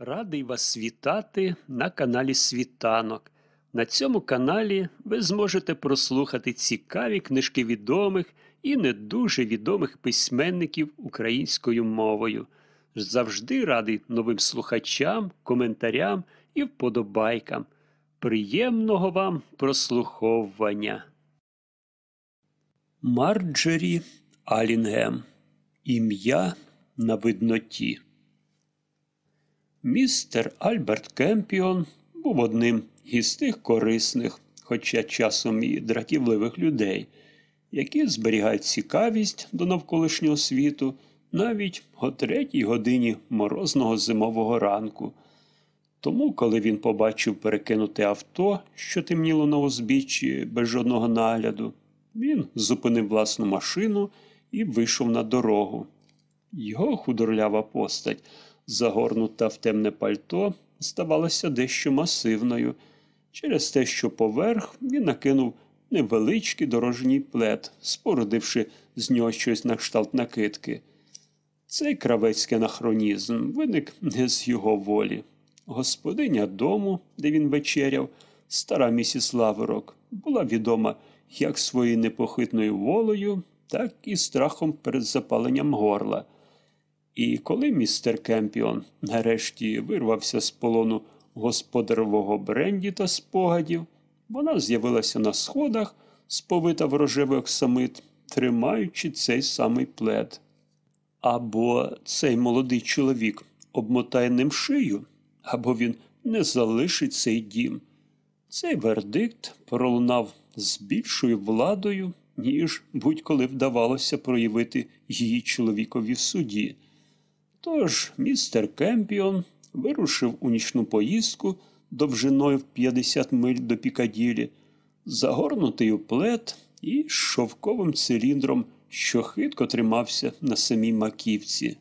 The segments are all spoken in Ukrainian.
Радий вас вітати на каналі Світанок. На цьому каналі ви зможете прослухати цікаві книжки відомих і не дуже відомих письменників українською мовою. Завжди радий новим слухачам, коментарям і вподобайкам. Приємного вам прослуховування. Марджері Алінгем. Ім'я на видноті. Містер Альберт Кемпіон був одним із тих корисних, хоча часом і дратівливих людей, які зберігають цікавість до навколишнього світу навіть о третій годині морозного зимового ранку. Тому, коли він побачив перекинуте авто, що темніло на узбіччі без жодного нагляду, він зупинив власну машину і вийшов на дорогу. Його худорлява постать загорнута в темне пальто, здавалася дещо масивною, через те, що поверх він накинув невеличкий дорожній плед, спорудивши з нього щось на кшталт накидки. Цей кравецький анахронізм виник не з його волі. Господиня дому, де він вечеряв, стара місіс Лаверок, була відома як своєю непохитною волею, так і страхом перед запаленням горла. І коли містер Кемпіон нарешті вирвався з полону господарового бренді та спогадів, вона з'явилася на сходах, сповита в рожевий оксамит, тримаючи цей самий плед. Або цей молодий чоловік обмотає ним шию, або він не залишить цей дім. Цей вердикт пролунав з більшою владою, ніж будь-коли вдавалося проявити її чоловікові в суді. Тож містер Кемпіон вирушив у нічну поїздку довжиною в 50 миль до Пікаділі, загорнутий у плед і шовковим циліндром, що хитко тримався на самій маківці.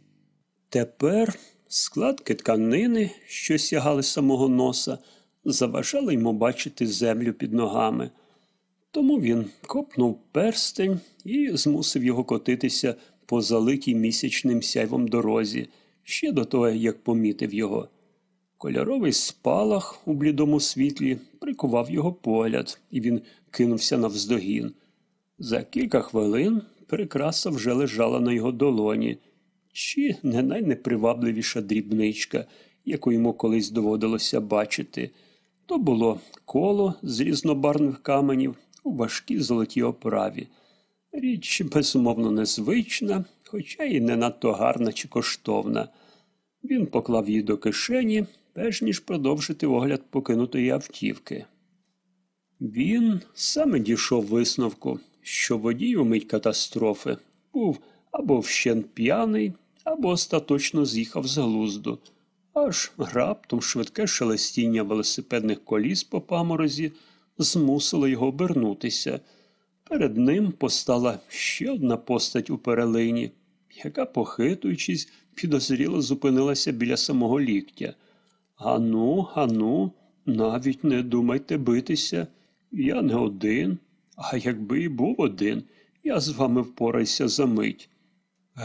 Тепер складки тканини, що сягали самого носа, заважали йому бачити землю під ногами. Тому він копнув перстень і змусив його котитися по залитій місячним сяйвом дорозі, ще до того, як помітив його. Кольоровий спалах у блідому світлі прикував його погляд, і він кинувся навздогін. За кілька хвилин прикраса вже лежала на його долоні, чи не найнепривабливіша дрібничка, яку йому колись доводилося бачити. То було коло з різнобарвних каменів у важкій золотій оправі. Річ, безумовно, незвична, хоча й не надто гарна чи коштовна. Він поклав її до кишені, перш ніж продовжити огляд покинутої автівки. Він саме дійшов висновку, що водій у мить катастрофи був або вщент п'яний, або остаточно з'їхав з глузду, аж раптом швидке шелестіння велосипедних коліс по паморозі змусило його обернутися. Перед ним постала ще одна постать у перелині, яка, похитуючись, підозріло зупинилася біля самого ліктя. Ану, ану, навіть не думайте битися. Я не один, а якби і був один, я з вами впорайся за мить.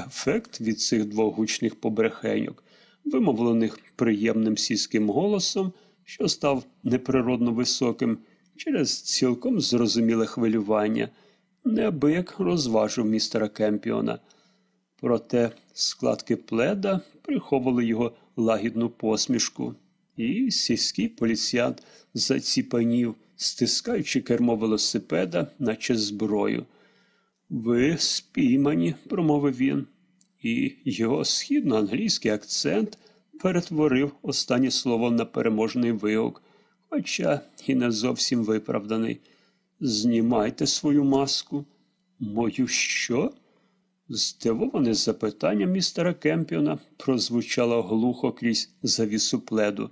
Ефект від цих двох гучних побрехеньок, вимовлених приємним сільським голосом, що став неприродно високим, через цілком зрозуміле хвилювання, неабияк розважив містера Кемпіона. Проте складки пледа приховували його лагідну посмішку, і сільський поліціянт заціпанів, стискаючи кермо велосипеда, наче зброю. Ви спіймані, промовив він, і його східноанглійський акцент перетворив останнє слово на переможний вигук, хоча і не зовсім виправданий. Знімайте свою маску. Мою що? Здивоване запитання містера Кемпіона прозвучало глухо крізь завісу пледу,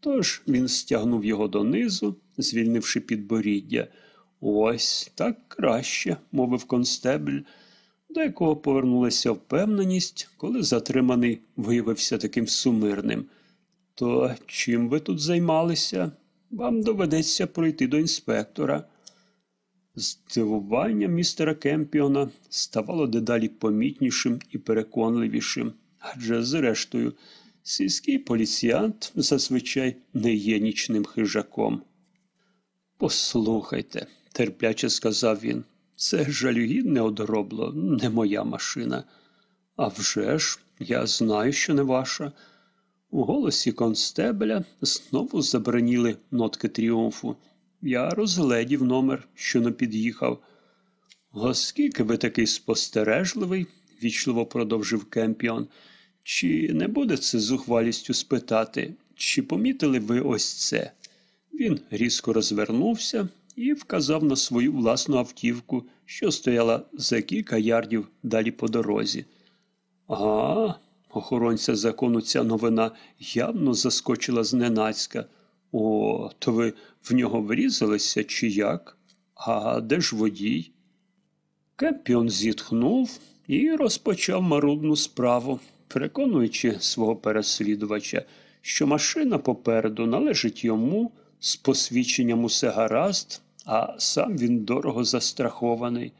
тож він стягнув його донизу, звільнивши підборіддя. Ось так краще, мовив констебль, до якого повернулася впевненість, коли затриманий виявився таким сумирним. То чим ви тут займалися? Вам доведеться пройти до інспектора. Здивування містера Кемпіона ставало дедалі помітнішим і переконливішим, адже, зрештою, Сільський поліціянт зазвичай не є нічним хижаком. Послухайте, терпляче сказав він, це жалюгідне одоробло, не моя машина. А вже ж, я знаю, що не ваша. У голосі констебеля знову забраніли нотки тріумфу. Я розгледів номер, що не під'їхав. Оскільки ви такий спостережливий, вічливо продовжив Кемпіон, чи не буде це зухвалістю спитати, чи помітили ви ось це? Він різко розвернувся і вказав на свою власну автівку, що стояла за кілька ярдів далі по дорозі. А, охоронця закону ця новина явно заскочила зненацька. О, то ви в нього врізалися чи як? А де ж водій? Кемпіон зітхнув і розпочав марудну справу, переконуючи свого переслідувача, що машина попереду належить йому, з посвідченням усе гаразд, а сам він дорого застрахований.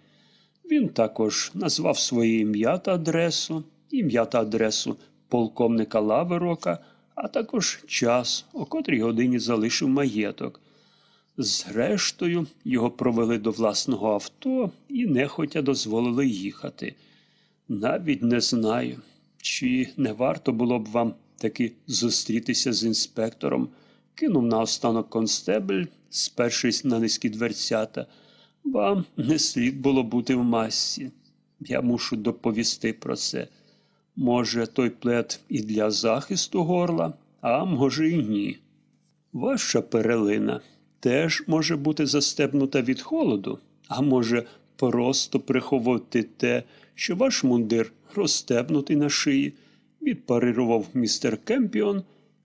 Він також назвав своє ім'я та адресу, ім'я та адресу полковника Лаверока, а також час, о котрій годині залишив маєток. Зрештою, його провели до власного авто і нехотя дозволили їхати. Навіть не знаю, чи не варто було б вам таки зустрітися з інспектором, кинув наостанок констебель, спершись на низькі дверцята. Вам не слід було бути в масці. Я мушу доповісти про це. Може, той плед і для захисту горла, а може, і ні. Ваша перелина теж може бути застебнута від холоду, а може, просто приховувати те, що ваш мундир розстебнутий на шиї, відпарирував містер Кемпіон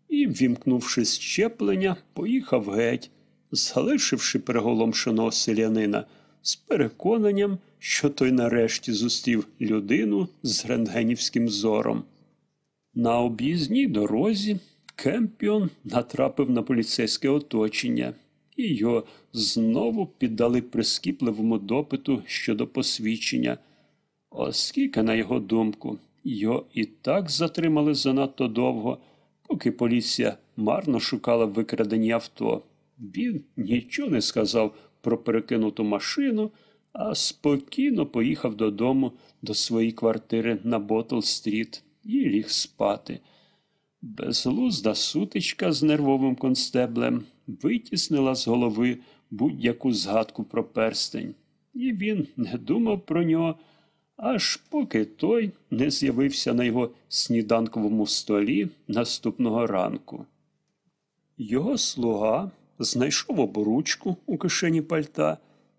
і, вімкнувши щеплення, поїхав геть, залишивши приголомшеного селянина з переконанням, що той нарешті зустрів людину з рентгенівським зором. На об'їзній дорозі Кемпіон натрапив на поліцейське оточення, і його знову піддали прискіпливому допиту щодо посвідчення, оскільки, на його думку, його і так затримали занадто довго, поки поліція марно шукала викрадені авто. Він нічого не сказав про перекинуту машину, а спокійно поїхав додому до своєї квартири на Ботл-стріт і ліг спати. Безглузда сутичка з нервовим констеблем витіснила з голови будь-яку згадку про перстень, і він не думав про нього, аж поки той не з'явився на його сніданковому столі наступного ранку. Його слуга знайшов обручку у кишені пальта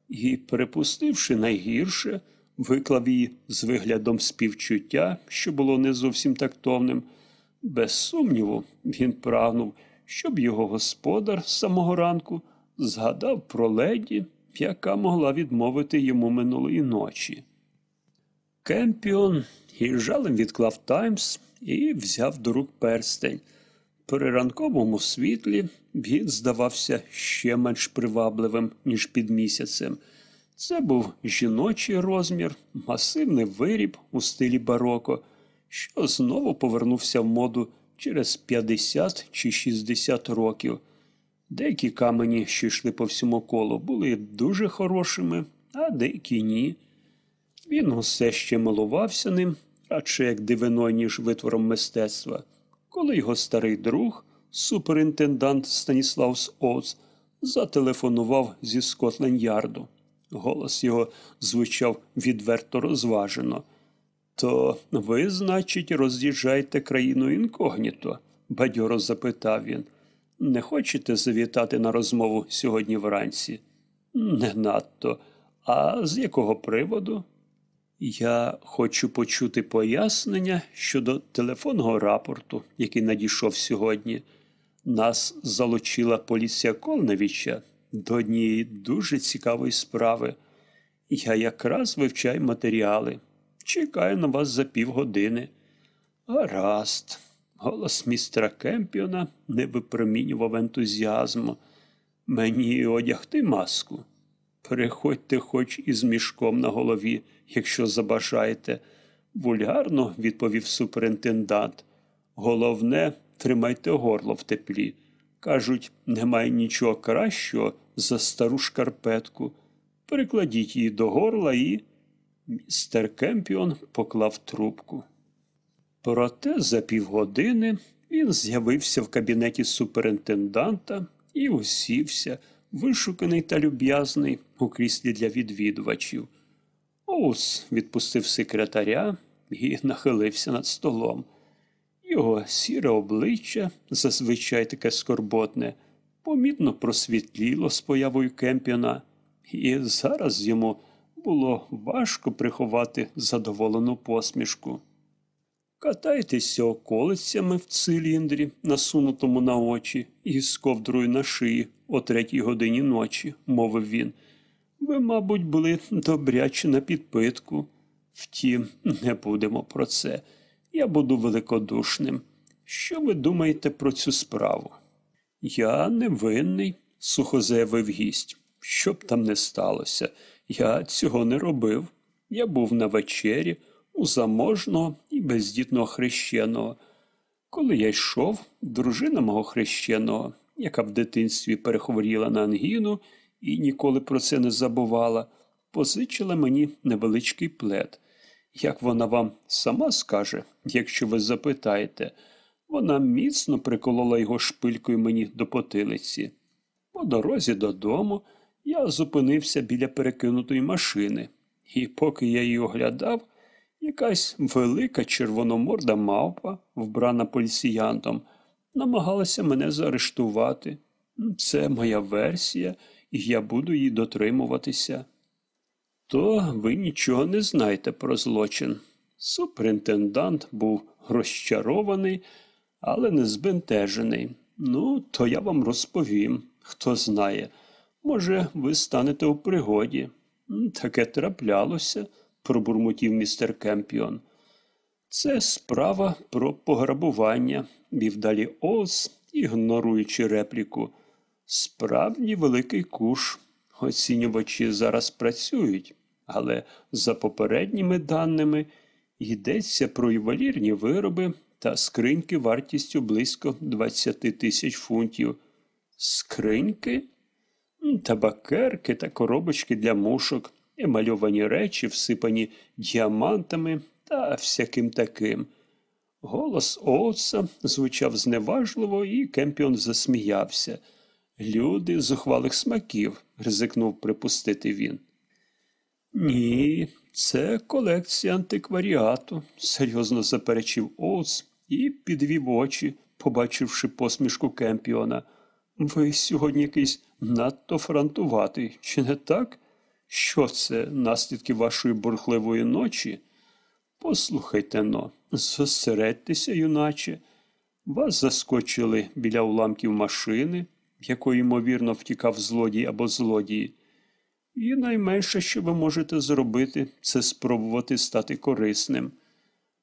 і, перепустивши найгірше, виклав її з виглядом співчуття, що було не зовсім тактовним. Без сумніву, він прагнув, щоб його господар з самого ранку згадав про леді, яка могла відмовити йому минулої ночі. Кемпіон із жалем відклав Таймс і взяв до рук перстень. При ранковому світлі він здавався ще менш привабливим, ніж під місяцем. Це був жіночий розмір, масивний виріб у стилі бароко, що знову повернувся в моду через 50 чи 60 років. Деякі камені, що йшли по всьому колу, були дуже хорошими, а деякі ні. Він усе ще милувався ним, радше як дивиною, ніж витвором мистецтва, коли його старий друг, суперінтендант Станіславс Оц, зателефонував зі Скотленд-Ярду. Голос його звучав відверто розважено. То ви, значить, роз'їжджаєте країну інкогніто? бадьоро запитав він. Не хочете завітати на розмову сьогодні вранці? Не надто. А з якого приводу? Я хочу почути пояснення щодо телефонного рапорту, який надійшов сьогодні. Нас залучила поліція Колневича до однієї дуже цікавої справи. Я якраз вивчаю матеріали. Чекаю на вас за півгодини. Гаразд. Голос містера Кемпіона не випромінював ентузіазму. Мені одягти маску. Переходьте хоч із мішком на голові, якщо забажаєте, вульгарно відповів суперінтендант. Головне, тримайте горло в теплі. Кажуть, немає нічого кращого за стару шкарпетку. Перекладіть її до горла і. Містер Кемпіон поклав трубку. Проте за півгодини він з'явився в кабінеті суперінтенданта і усівся, вишуканий та люб'язний у кріслі для відвідувачів. Оус відпустив секретаря і нахилився над столом. Його сіре обличчя, зазвичай таке скорботне, помітно просвітліло з появою Кемпіона, і зараз йому було важко приховати задоволену посмішку. Катайтеся околицями в циліндрі, насунутому на очі, і з ковдрою на шиї о третій годині ночі, мовив він. Ви, мабуть, були добряче на підпитку. Втім, не будемо про це. Я буду великодушним. Що ви думаєте про цю справу? Я невинний, сухо заявив гість. Що б там не сталося, я цього не робив. Я був на вечері у заможного і бездітного хрещеного. Коли я йшов, дружина мого хрещеного, яка в дитинстві перехворіла на ангіну і ніколи про це не забувала, позичила мені невеличкий плед. Як вона вам сама скаже, якщо ви запитаєте, вона міцно приколола його шпилькою мені до потилиці. По дорозі додому я зупинився біля перекинутої машини, і поки я її оглядав, якась велика червономорда мавпа, вбрана поліціянтом, намагалася мене заарештувати. Це моя версія, і я буду її дотримуватися. То ви нічого не знаєте про злочин. Суперінтендант був розчарований, але не збентежений. Ну, то я вам розповім, хто знає. Може, ви станете у пригоді. Таке траплялося, пробурмотів містер Кемпіон. Це справа про пограбування, вів далі Оз, ігноруючи репліку. Справді великий куш. Оцінювачі зараз працюють, але за попередніми даними йдеться про ювелірні вироби та скриньки вартістю близько 20 тисяч фунтів. Скриньки? Табакерки та коробочки для мушок, емальовані речі, всипані діамантами та всяким таким. Голос Оутса звучав зневажливо, і Кемпіон засміявся. Люди зухвалих смаків, ризикнув припустити він. Ні, це колекція антикваріату, серйозно заперечив Оутс і підвів очі, побачивши посмішку Кемпіона. Ви сьогодні якийсь надто фронтуватий, чи не так? Що це, наслідки вашої бурхливої ночі? Послухайте но, зосередьтеся, юначе. Вас заскочили біля уламків машини, якої, ймовірно, втікав злодій або злодії. І найменше, що ви можете зробити, це спробувати стати корисним.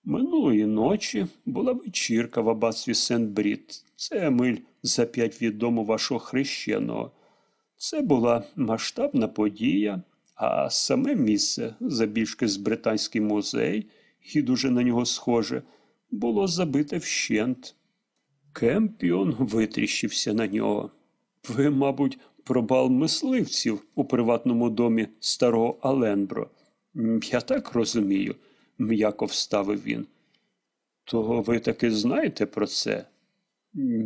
Минулої ночі була вечірка в аббатстві Сент-Брід. Це миль за п'ять від дому вашого хрещеного. Це була масштабна подія, а саме місце, забільшки з британський музей, і дуже на нього схоже, було забите вщент. Кемпіон витріщився на нього. Ви, мабуть, про бал мисливців у приватному домі старого Аленбро. Я так розумію, м'яко вставив він. То ви таки знаєте про це?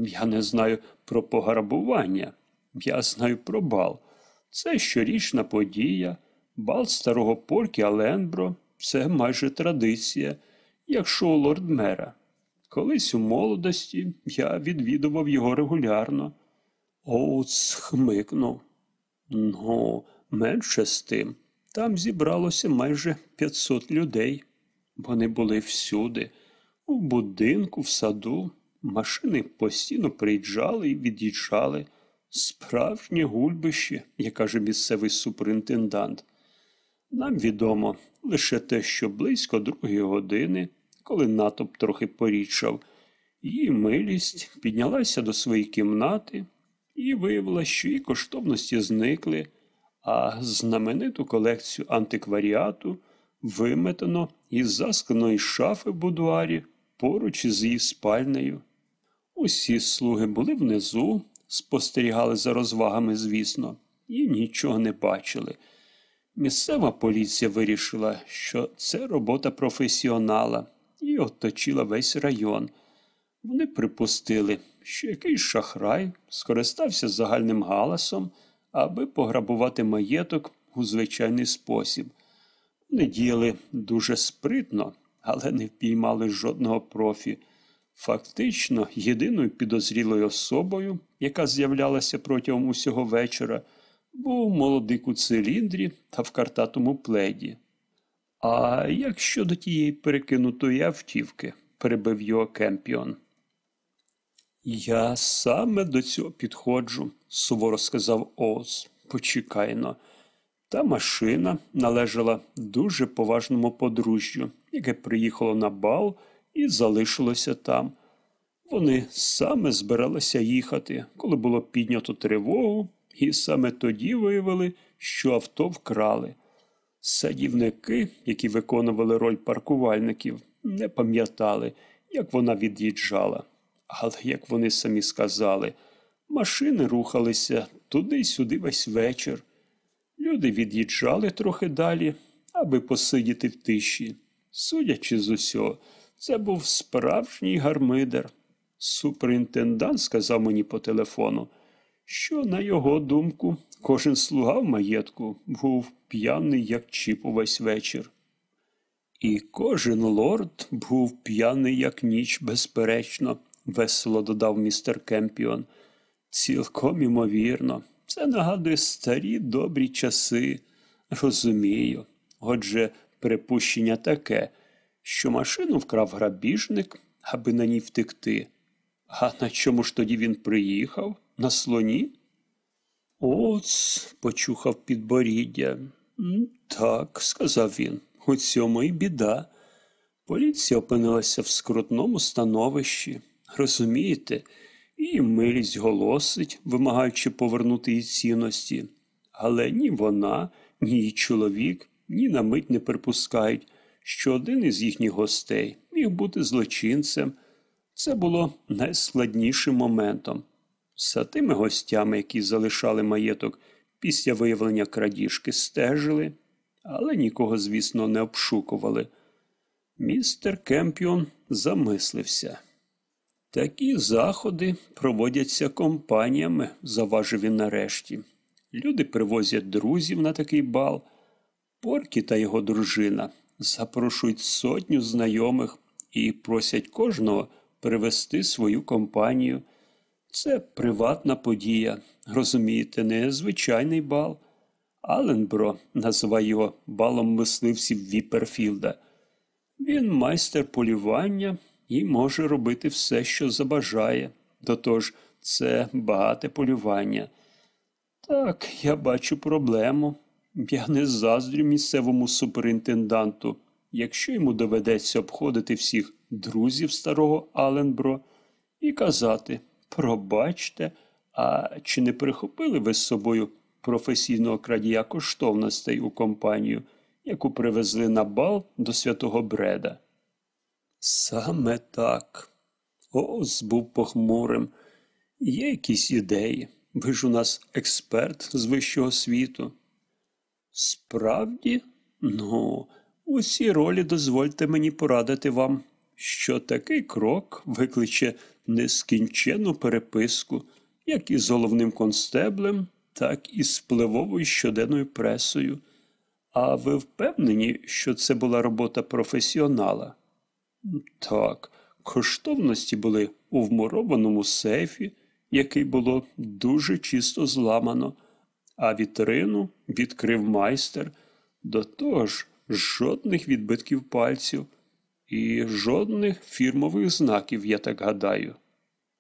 Я не знаю про пограбування. Я знаю про бал. Це щорічна подія, бал старого поркі Аленбро це майже традиція, як шоу лорд-мера. Колись у молодості я відвідував його регулярно. Оуц хмикнув. Ну, менше з тим. Там зібралося майже 500 людей. Вони були всюди, у будинку, в саду. Машини постійно приїжджали і від'їжджали. Справжнє гульбище, як каже місцевий суперінтендант. Нам відомо лише те, що близько другої години, коли натовп трохи порічав, її милість піднялася до своєї кімнати і виявила, що її коштовності зникли, а знамениту колекцію антикваріату виметено із засканої шафи в будуарі поруч із її спальнею. Усі слуги були внизу, спостерігали за розвагами, звісно, і нічого не бачили. Місцева поліція вирішила, що це робота професіонала, і оточила весь район. Вони припустили, що якийсь шахрай скористався загальним галасом, аби пограбувати маєток у звичайний спосіб. Вони діяли дуже спритно, але не впіймали жодного профі. Фактично, єдиною підозрілою особою, яка з'являлася протягом усього вечора, був молодик у циліндрі та в картатому пледі. А як щодо тієї перекинутої автівки, перебив його Кемпіон. Я саме до цього підходжу, суворо сказав Оз. Почекайно. Та машина належала дуже поважному подружжю, яке приїхало на бал і залишилося там. Вони саме збиралися їхати, коли було піднято тривогу, і саме тоді виявили, що авто вкрали. Садівники, які виконували роль паркувальників, не пам'ятали, як вона від'їжджала. Але, як вони самі сказали, машини рухалися туди й сюди весь вечір. Люди від'їжджали трохи далі, аби посидіти в тиші. Судячи з усього, це був справжній гармидер. Суперінтендант сказав мені по телефону, що, на його думку, кожен слуга в маєтку був п'яний, як чіп увесь вечір. І кожен лорд був п'яний, як ніч, безперечно, весело додав містер Кемпіон. Цілком імовірно, це нагадує старі добрі часи. Розумію. Отже, припущення таке, що машину вкрав грабіжник, аби на ній втекти. А на чому ж тоді він приїхав? На слоні? Оц, почухав підборіддя. Так, сказав він, у цьому і біда. Поліція опинилася в скрутному становищі. Розумієте, і милість голосить, вимагаючи повернути їй цінності. Але ні вона, ні її чоловік ні на мить не припускають, що один із їхніх гостей міг бути злочинцем. Це було найскладнішим моментом. За тими гостями, які залишали маєток після виявлення крадіжки, стежили, але нікого, звісно, не обшукували. Містер Кемпіон замислився. Такі заходи проводяться компаніями, заважив він нарешті. Люди привозять друзів на такий бал. Поркі та його дружина запрошують сотню знайомих і просять кожного привезти свою компанію. Це приватна подія, розумієте, не звичайний бал. Аленбро називає його балом мисливців Віперфілда. Він майстер полювання і може робити все, що забажає. До того ж, це багате полювання. Так, я бачу проблему. Я не заздрю місцевому суперінтенданту, якщо йому доведеться обходити всіх друзів старого Аленбро і казати пробачте, а чи не прихопили ви з собою професійного крадія коштовностей у компанію, яку привезли на бал до святого Бреда? Саме так. Оз був похмурим. Є якісь ідеї. Ви ж у нас експерт з вищого світу. Справді, ну, усі ролі дозвольте мені порадити вам, що такий крок викличе нескінчену переписку, як із головним констеблем, так і з впливовою щоденною пресою. А ви впевнені, що це була робота професіонала? Так, коштовності були у вмурованому сейфі, який було дуже чисто зламано, а вітрину відкрив майстер. До того ж, жодних відбитків пальців і жодних фірмових знаків, я так гадаю.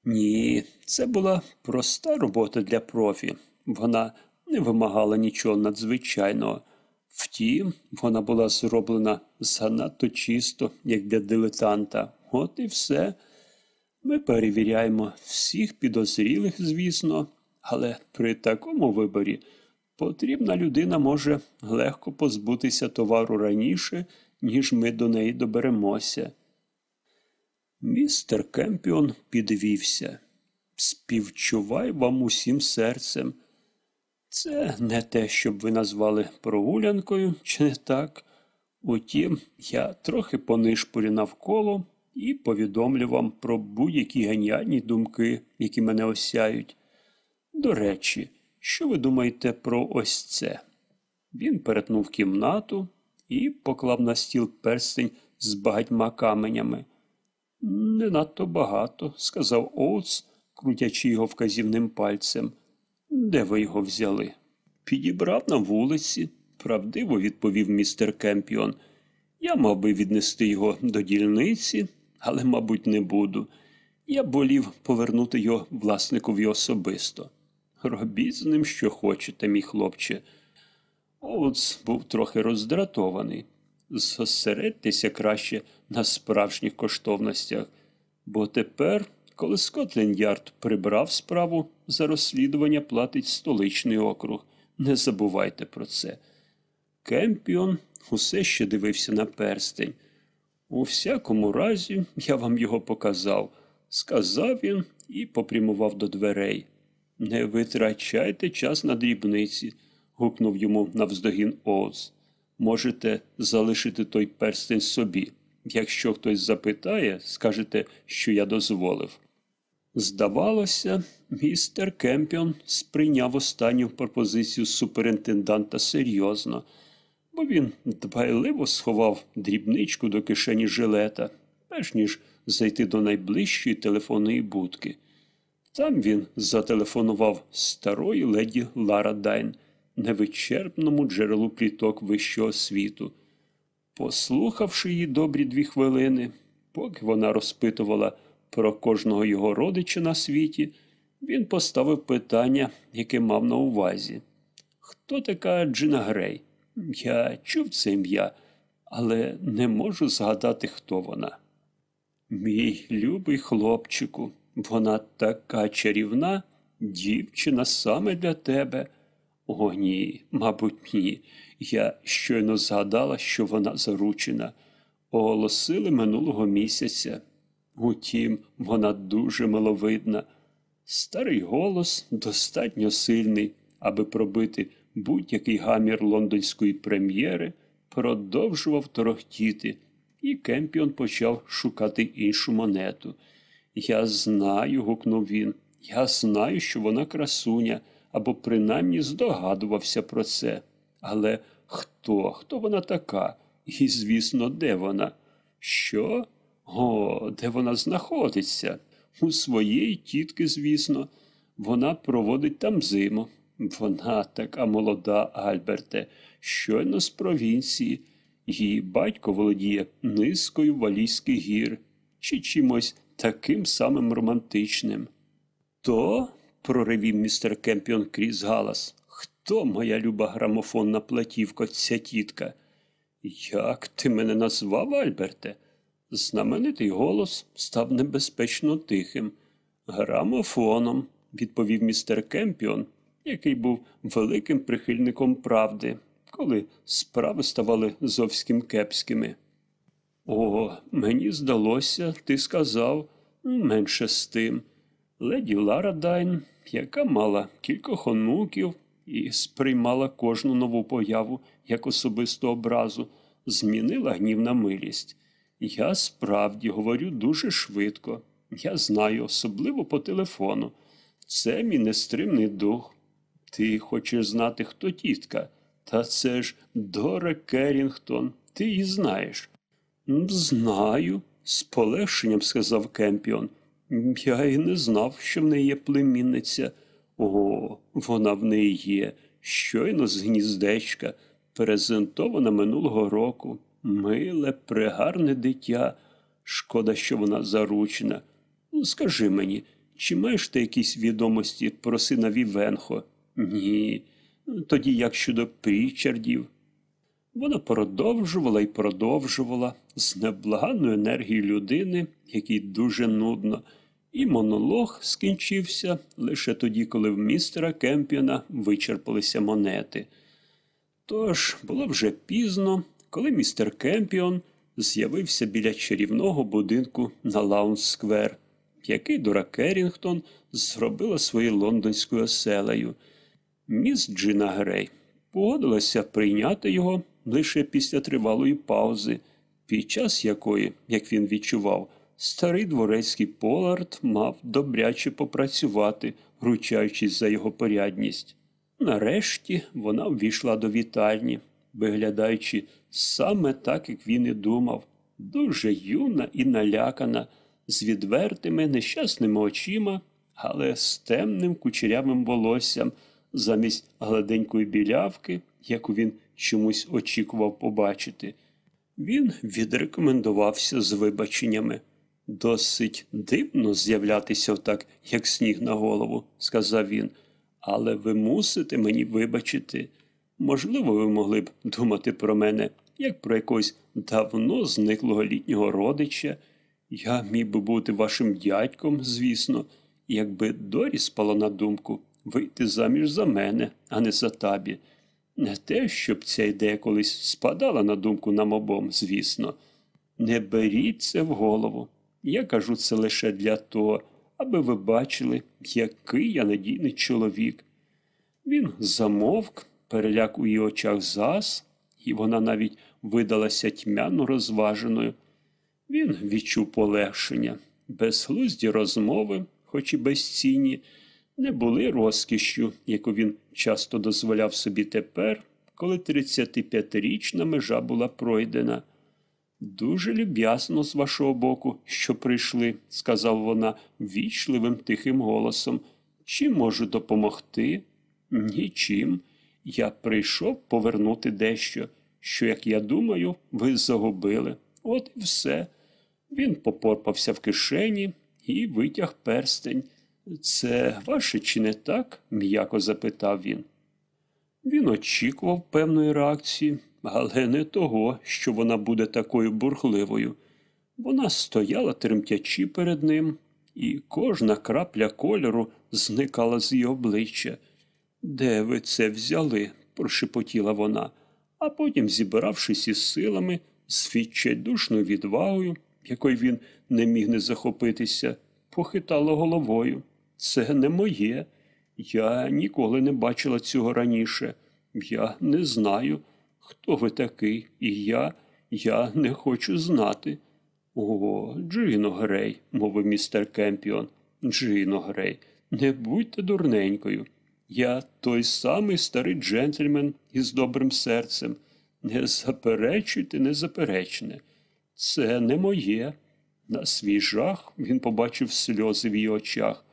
Ні, це була проста робота для профі. Вона не вимагала нічого надзвичайного. Втім, вона була зроблена занадто чисто, як для дилетанта. От і все. Ми перевіряємо всіх підозрілих, звісно, але при такому виборі потрібна людина може легко позбутися товару раніше, ніж ми до неї доберемося. Містер Кемпіон підвівся. Співчувай вам усім серцем. Це не те, щоб ви назвали прогулянкою, чи не так. Утім, я трохи понишпорю навколо і повідомлю вам про будь-які геніальні думки, які мене осяють. До речі, що ви думаєте про ось це? Він перетнув кімнату і поклав на стіл перстень з багатьма каменями. Не надто багато, сказав Оутс, крутячи його вказівним пальцем. Де ви його взяли? Підібрав на вулиці, правдиво відповів містер Кемпіон. Я мав би віднести його до дільниці, але, мабуть, не буду. Я болів повернути його власникові особисто. Робіть що хочете, мій хлопче. Оуц був трохи роздратований. Зосередьтеся краще на справжніх коштовностях, бо тепер, коли Скотленд Ярд прибрав справу, за розслідування платить столичний округ. Не забувайте про це. Кемпіон усе ще дивився на перстень. У всякому разі, я вам його показав, сказав він і попрямував до дверей. Не витрачайте час на дрібниці, гукнув йому навздогін Оз. Можете залишити той перстень собі. Якщо хтось запитає, скажете, що я дозволив. Здавалося, містер Кемпіон сприйняв останню пропозицію суперінтенданта серйозно, бо він дбайливо сховав дрібничку до кишені жилета, перш ніж зайти до найближчої телефонної будки. Там він зателефонував старої леді Лара Дайн, невичерпному джерелу пліток вищого світу. Послухавши її добрі дві хвилини, поки вона розпитувала про кожного його родича на світі, він поставив питання, яке мав на увазі. Хто така Джина Грей? Я чув це ім'я, але не можу згадати, хто вона. Мій любий хлопчику, вона така чарівна, дівчина саме для тебе. О, ні, мабуть, ні. Я щойно згадала, що вона заручена. Оголосили минулого місяця. Утім, вона дуже миловидна. Старий голос достатньо сильний, аби пробити будь-який гамір лондонської прем'єри, продовжував торохтіти, і Кемпіон почав шукати іншу монету. Я знаю, гукнув він. Я знаю, що вона красуня, або принаймні здогадувався про це. Але хто? Хто вона така? І, звісно, де вона? Що? О, де вона знаходиться? У своєї тітки, звісно, вона проводить там зиму. Вона така молода, Альберте, щойно з провінції. Її батько володіє низкою валійських гір чи чимось таким самим романтичним. То, проривів містер Кемпіон крізь галас, хто моя люба грамофонна платівка, ця тітка? Як ти мене назвав, Альберте? Знаменитий голос став небезпечно тихим. Грамофоном, відповів містер Кемпіон, який був великим прихильником правди, коли справи ставали зовсім кепськими. О, мені здалося, ти сказав менше з тим. Леді Лара Дайн, яка мала кількох онуків і сприймала кожну нову появу як особисту образу, змінила гнів на милість. Я справді говорю дуже швидко. Я знаю, особливо по телефону. Це мій нестримний дух. Ти хочеш знати, хто тітка? Та це ж Дора Керрінгтон. Ти її знаєш. Знаю, з полегшенням сказав Кемпіон. Я й не знав, що в неї є племінниця. О, вона в неї є. Щойно з гніздечка, презентована минулого року. Миле, прегарне дитя. Шкода, що вона заручена. Ну, скажи мені, чи маєш ти якісь відомості про сина Вівенхо? Ні. Тоді як щодо прічардів? Вона продовжувала і продовжувала з неблаганною енергією людини, якій дуже нудно, і монолог скінчився лише тоді, коли в містера Кемпіона вичерпалися монети. Тож було вже пізно, коли містер Кемпіон з'явився біля чарівного будинку на Лаунс-сквер, який Дора Керрінгтон зробила своєю лондонською оселею. Міс Джина Грей погодилася прийняти його лише після тривалої паузи, під час якої, як він відчував, старий дворецький Полард мав добряче попрацювати, ручаючись за його порядність. Нарешті вона ввійшла до вітальні, виглядаючи саме так, як він і думав, дуже юна і налякана, з відвертими нещасними очима, але з темним кучерявим волоссям, замість гладенької білявки, яку він чомусь очікував побачити. Він відрекомендувався з вибаченнями. Досить дивно з'являтися отак, як сніг на голову, сказав він. Але ви мусите мені вибачити. Можливо, ви могли б думати про мене, як про якогось давно зниклого літнього родича. Я міг би бути вашим дядьком, звісно, якби Дорі спала на думку вийти заміж за мене, а не за табі. Не те, щоб ця ідея колись спадала на думку нам обом, звісно. Не беріть це в голову. Я кажу це лише для того, аби ви бачили, який я надійний чоловік. Він замовк, переляк у її очах зас, і вона навіть видалася тьмяно розваженою. Він відчув полегшення. Безглузді розмови, хоч і безцінні, не були розкішю, яку він часто дозволяв собі тепер, коли 35-річна межа була пройдена. Дуже люб'язно з вашого боку, що прийшли, сказав вона вічливим тихим голосом. Чим можу допомогти? Нічим. Я прийшов повернути дещо, що, як я думаю, ви загубили. От і все. Він попорпався в кишені і витяг перстень. Це ваше чи не так? м'яко запитав він. Він очікував певної реакції, але не того, що вона буде такою бурхливою. Вона стояла тремтячи перед ним, і кожна крапля кольору зникала з її обличчя. Де ви це взяли? прошепотіла вона, а потім, зібравшись із силами, з відчайдушною відвагою, якою він не міг не захопитися, похитала головою. Це не моє. Я ніколи не бачила цього раніше. Я не знаю, хто ви такий, і я, я не хочу знати. О, Джино Грей, мовив містер Кемпіон. Джино Грей, не будьте дурненькою. Я той самий старий джентльмен із добрим серцем. Не заперечуйте незаперечне. Це не моє. На свій жах він побачив сльози в її очах.